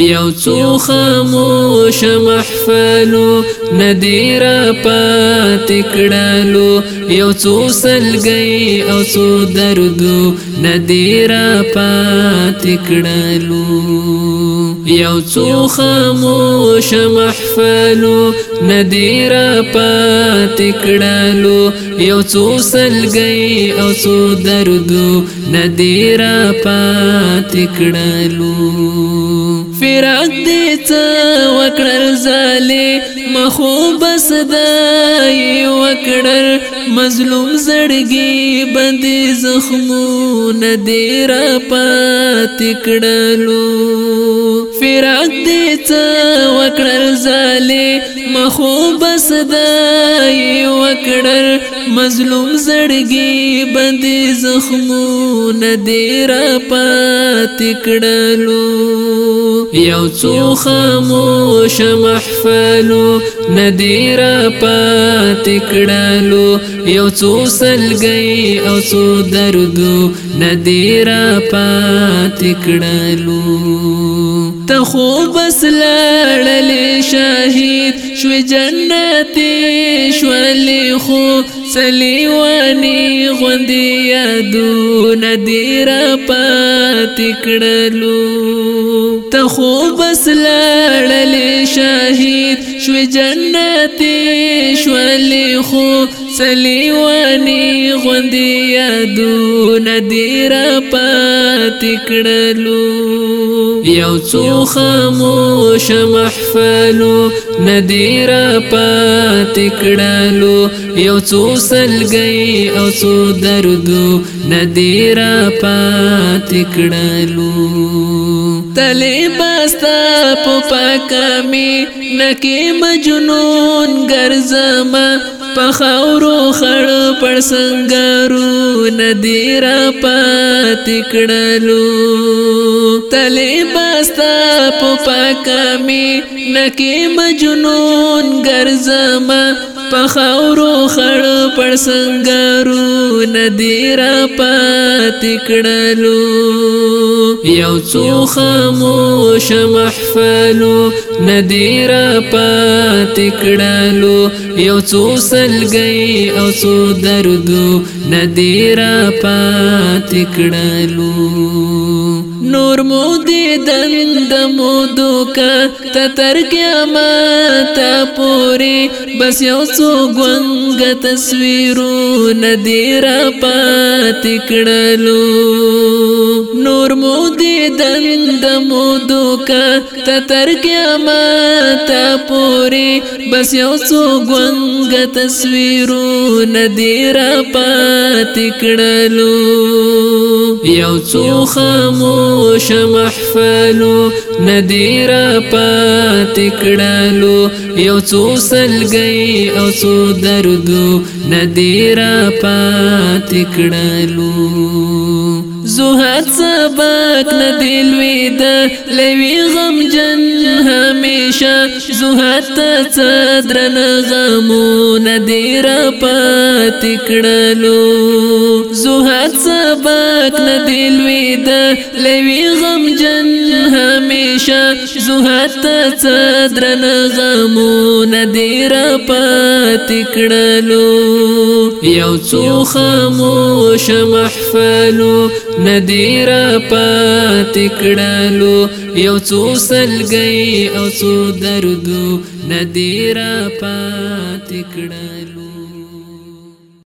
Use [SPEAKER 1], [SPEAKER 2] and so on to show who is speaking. [SPEAKER 1] یو څو خاموش محفلو ندیر پات کړلو یو څو سلګي او څو دردو ندیر پات کړلو یو څو خاموش محفلو ندیر پات کړلو یو څو سلګي او څو دردو ندیر پات کړلو فراق دې ته وکړل زالي مخو بس دای وکړل مظلوم زړګي باندې زخمونه دې را پات کړلو فراق دې ته وکړل زالي مخو بس دای وکړل مظلوم زړګي باندې زخمونه دې را پات کړلو یو څو خاموش محفلو ندیر پات کړلو یو څو سلګي او څو دردو ندیر پات کړلو ته خو بس لړلې شه شو جنتی شولی خو سلیوانی غوندی یادون دیر پاتی کڑلو تخو بس لڑلی شاہید شو جنتی شولی خو سلیوانی غوندی یادو ندیر پاتکړلو یو څو خاموش محفلو ندیر پاتکړلو یو څو سلګي او څو دردو ندیر پاتکړلو تلی باستا پوپا کمی نکی مجنون گرزما پخاورو خړ پر سنگارو ندی را پات کړلو تلی باستا پوپا کمی نکی مجنون گرزما پخاورو خړ پر سنگارو ندی را پات کړلو یو څو خاموش محفلو ندی را پات کړلو یو څو سلګي او څو دردو ندی را پات کړلو نور مو دیدن د مو دوکا ته تر قیامت پورې بس یو سو غنګ تصویرو ندیر پات کړلو نور مو دیدن د مو دوکا ته تر قیامت پورې بس یو سو غنګ تصویرو ندیر پات کړلو یو څو خاموش خاموش محفلو ندیر پات کړلو یو څو سلګي او څو دردو ندیر پات کړلو زهد سبات ندی لوی ده لوی غم جن همیشه زهد تدرن غمو ندی را پات کړلو زهد سبات ندی لوی ده لوی غم جن همیشه زهت تدرن غمو ندیر پاتې کړلو یو څو خاموش محفلو ندیر پاتې کړلو یو څو سلګي او څو دردو ندیر پاتې کړلو